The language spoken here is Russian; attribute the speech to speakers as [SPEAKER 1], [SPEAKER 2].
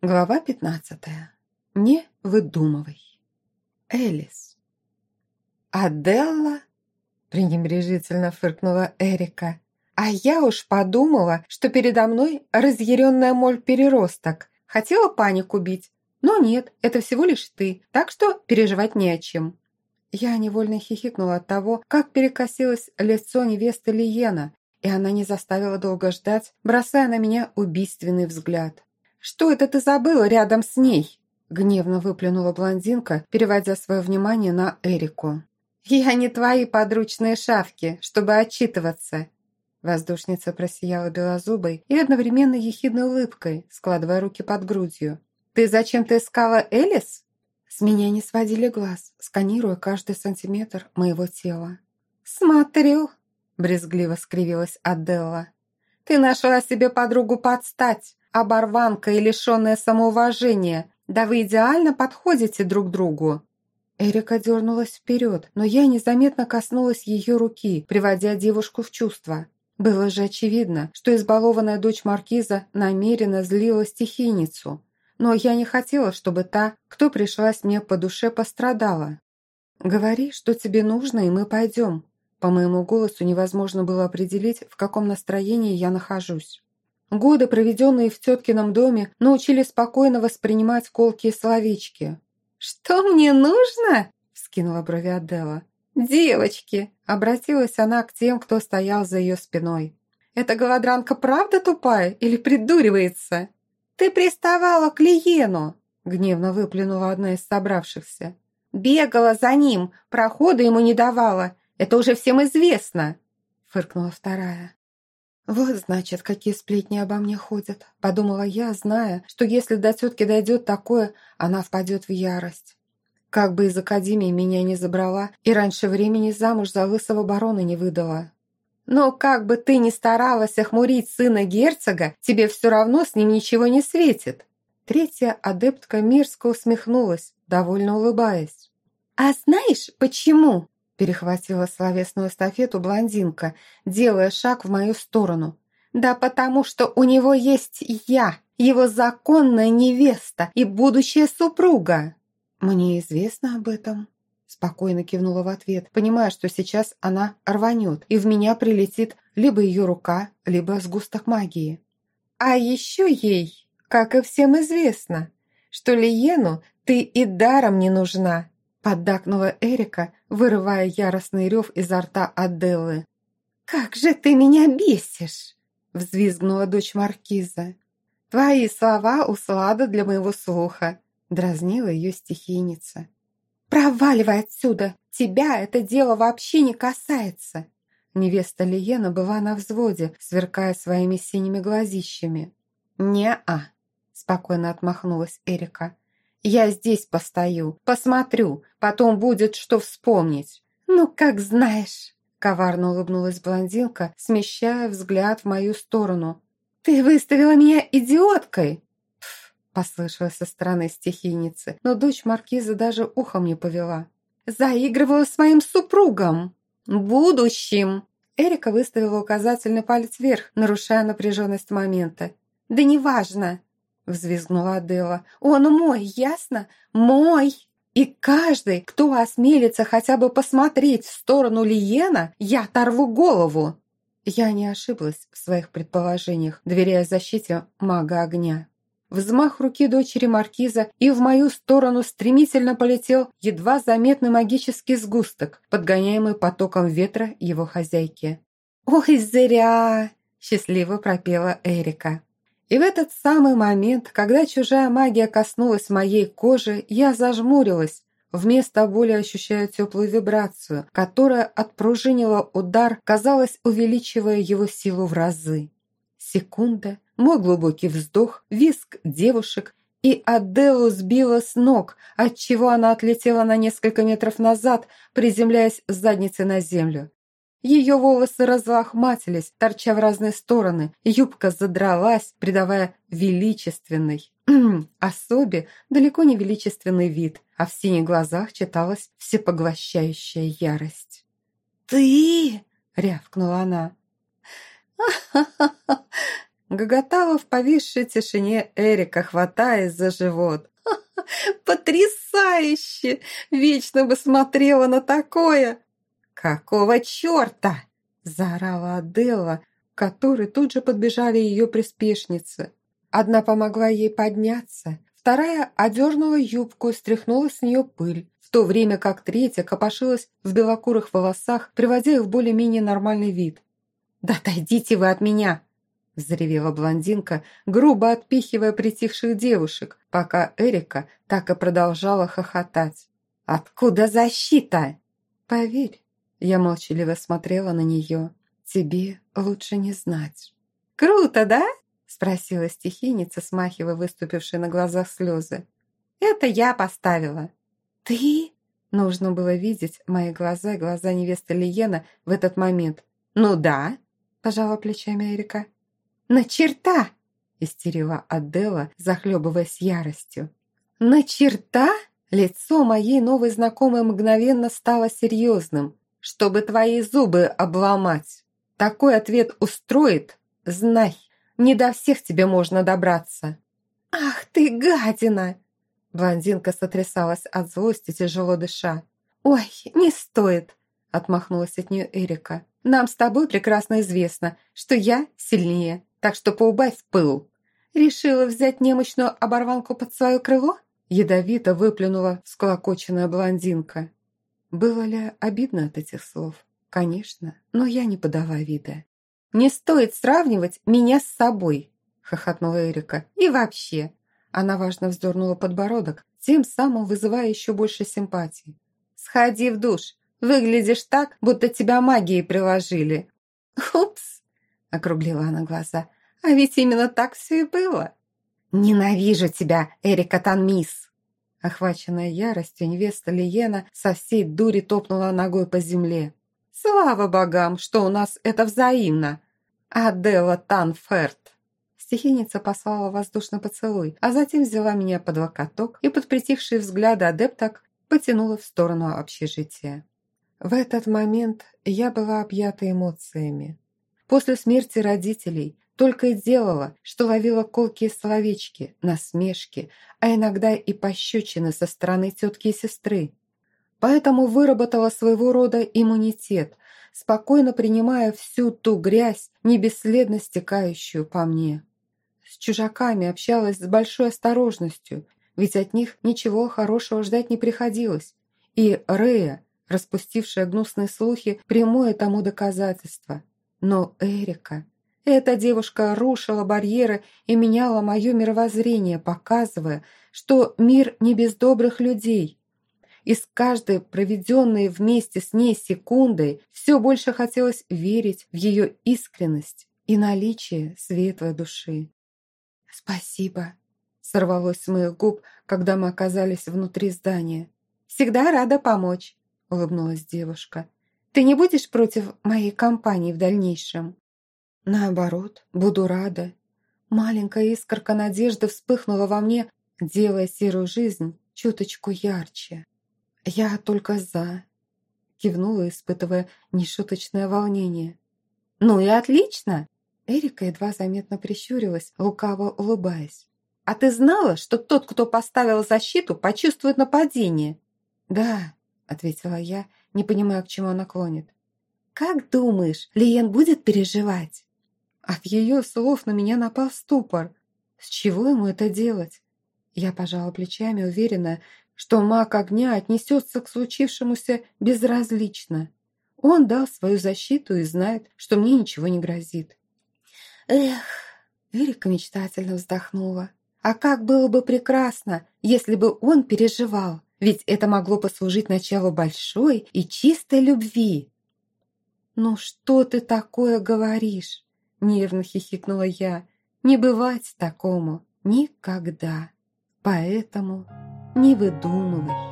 [SPEAKER 1] Глава пятнадцатая. Не выдумывай. Элис. «Аделла?» – пренебрежительно фыркнула Эрика. «А я уж подумала, что передо мной разъяренная моль-переросток. Хотела панику бить, но нет, это всего лишь ты, так что переживать не о чем». Я невольно хихикнула от того, как перекосилось лицо невесты Лиена, и она не заставила долго ждать, бросая на меня убийственный взгляд. «Что это ты забыла рядом с ней?» Гневно выплюнула блондинка, переводя свое внимание на Эрику. «Я не твои подручные шавки, чтобы отчитываться!» Воздушница просияла белозубой и одновременно ехидной улыбкой, складывая руки под грудью. «Ты зачем-то искала Элис?» С меня не сводили глаз, сканируя каждый сантиметр моего тела. «Смотрю!» – брезгливо скривилась Аделла. «Ты нашла себе подругу подстать, оборванка и лишенная самоуважения. Да вы идеально подходите друг другу!» Эрика дернулась вперед, но я незаметно коснулась ее руки, приводя девушку в чувство. Было же очевидно, что избалованная дочь маркиза намеренно злила стихийницу. Но я не хотела, чтобы та, кто пришлась мне по душе, пострадала. «Говори, что тебе нужно, и мы пойдем». По моему голосу невозможно было определить, в каком настроении я нахожусь. Годы, проведенные в теткином доме, научили спокойно воспринимать колкие словечки. «Что мне нужно?» – вскинула брови Адела. «Девочки!» – обратилась она к тем, кто стоял за ее спиной. «Эта голодранка правда тупая или придуривается?» «Ты приставала к Лиену!» – гневно выплюнула одна из собравшихся. «Бегала за ним, прохода ему не давала. Это уже всем известно!» – фыркнула вторая. «Вот, значит, какие сплетни обо мне ходят», – подумала я, зная, что если до тетки дойдет такое, она впадет в ярость. Как бы из академии меня не забрала и раньше времени замуж за лысого барона не выдала. Но как бы ты ни старалась охмурить сына герцога, тебе все равно с ним ничего не светит. Третья адептка Мирска усмехнулась, довольно улыбаясь. «А знаешь, почему?» Перехватила словесную эстафету блондинка, делая шаг в мою сторону. «Да потому что у него есть я, его законная невеста и будущая супруга!» «Мне известно об этом», – спокойно кивнула в ответ, понимая, что сейчас она рванет, и в меня прилетит либо ее рука, либо сгусток магии. «А еще ей, как и всем известно, что Лиену ты и даром не нужна, Поддакнула Эрика, вырывая яростный рев изо рта Аделлы. «Как же ты меня бесишь!» Взвизгнула дочь Маркиза. «Твои слова услада для моего слуха!» Дразнила ее стихийница. «Проваливай отсюда! Тебя это дело вообще не касается!» Невеста Лиена была на взводе, сверкая своими синими глазищами. «Не-а!» – спокойно отмахнулась Эрика. Я здесь постою, посмотрю, потом будет что вспомнить». «Ну, как знаешь», — коварно улыбнулась блондинка, смещая взгляд в мою сторону. «Ты выставила меня идиоткой!» Пф, послышалось со стороны стихийницы, но дочь маркиза даже ухом не повела. «Заигрывала с моим супругом! Будущим!» Эрика выставила указательный палец вверх, нарушая напряженность момента. «Да неважно! Взвизгнула Адела. «Он мой, ясно? Мой!» И каждый, кто осмелится хотя бы посмотреть в сторону Лиена, я оторву голову. Я не ошиблась в своих предположениях, доверяя защите мага огня. Взмах руки дочери маркиза, и в мою сторону стремительно полетел едва заметный магический сгусток, подгоняемый потоком ветра его хозяйки. «Ой, зря!» – счастливо пропела Эрика. И в этот самый момент, когда чужая магия коснулась моей кожи, я зажмурилась, вместо боли ощущая теплую вибрацию, которая отпружинила удар, казалось, увеличивая его силу в разы. Секунда, мой глубокий вздох, виск девушек, и Аделу сбила с ног, отчего она отлетела на несколько метров назад, приземляясь с задницей на землю. Ее волосы разлохматились, торча в разные стороны, юбка задралась, придавая величественный, особе далеко не величественный вид, а в синих глазах читалась всепоглощающая ярость. «Ты!» — рявкнула она. Гоготала в повисшей тишине Эрика, хватаясь за живот. «Потрясающе! Вечно бы смотрела на такое!» «Какого черта?» – заорала Аделла, к которой тут же подбежали ее приспешницы. Одна помогла ей подняться, вторая одернула юбку и стряхнула с нее пыль, в то время как третья копошилась в белокурых волосах, приводя их в более-менее нормальный вид. «Да отойдите вы от меня!» – заревела блондинка, грубо отпихивая притихших девушек, пока Эрика так и продолжала хохотать. «Откуда защита?» «Поверь, я молчаливо смотрела на нее. «Тебе лучше не знать». «Круто, да?» – спросила стихийница, смахивая выступившие на глазах слезы. «Это я поставила». «Ты?» Нужно было видеть мои глаза и глаза невесты Лиена в этот момент. «Ну да», – пожала плечами Эрика. «На черта!» – истерила Адела, захлебываясь яростью. «На черта?» Лицо моей новой знакомой мгновенно стало серьезным чтобы твои зубы обломать. Такой ответ устроит? Знай, не до всех тебе можно добраться». «Ах ты, гадина!» Блондинка сотрясалась от злости, тяжело дыша. «Ой, не стоит!» – отмахнулась от нее Эрика. «Нам с тобой прекрасно известно, что я сильнее, так что поубавь пыл». «Решила взять немощную оборванку под свое крыло?» Ядовито выплюнула всклокоченная блондинка. Было ли обидно от этих слов? Конечно, но я не подала вида. «Не стоит сравнивать меня с собой», – хохотнула Эрика. «И вообще». Она важно вздернула подбородок, тем самым вызывая еще больше симпатии. «Сходи в душ. Выглядишь так, будто тебя магией приложили». «Упс!» – округлила она глаза. «А ведь именно так все и было». «Ненавижу тебя, Эрика Танмис!» Охваченная яростью, невеста Лиена со всей дури топнула ногой по земле. «Слава богам, что у нас это взаимно!» «Аделла Танферт!» Стихийница послала воздушный поцелуй, а затем взяла меня под локоток и под притихшие взгляды адепток потянула в сторону общежития. В этот момент я была объята эмоциями. После смерти родителей только и делала, что ловила колкие словечки, насмешки, а иногда и пощечины со стороны тетки и сестры. Поэтому выработала своего рода иммунитет, спокойно принимая всю ту грязь, не бесследно стекающую по мне. С чужаками общалась с большой осторожностью, ведь от них ничего хорошего ждать не приходилось. И Рея, распустившая гнусные слухи, прямое тому доказательство. Но Эрика... Эта девушка рушила барьеры и меняла мое мировоззрение, показывая, что мир не без добрых людей. И с каждой проведенной вместе с ней секундой все больше хотелось верить в ее искренность и наличие светлой души. «Спасибо», — сорвалось с моих губ, когда мы оказались внутри здания. «Всегда рада помочь», — улыбнулась девушка. «Ты не будешь против моей компании в дальнейшем?» Наоборот, буду рада. Маленькая искорка надежды вспыхнула во мне, делая серую жизнь чуточку ярче. Я только за. Кивнула, испытывая нешуточное волнение. «Ну и отлично!» Эрика едва заметно прищурилась, лукаво улыбаясь. «А ты знала, что тот, кто поставил защиту, почувствует нападение?» «Да», — ответила я, не понимая, к чему она клонит. «Как думаешь, Лиен будет переживать?» От ее слов на меня напал ступор. С чего ему это делать? Я пожала плечами, уверенная, что маг огня отнесется к случившемуся безразлично. Он дал свою защиту и знает, что мне ничего не грозит. Эх, Эрика мечтательно вздохнула. А как было бы прекрасно, если бы он переживал, ведь это могло послужить началу большой и чистой любви. «Ну что ты такое говоришь?» Нервно хихикнула я. Не бывать такому никогда. Поэтому не выдумывай.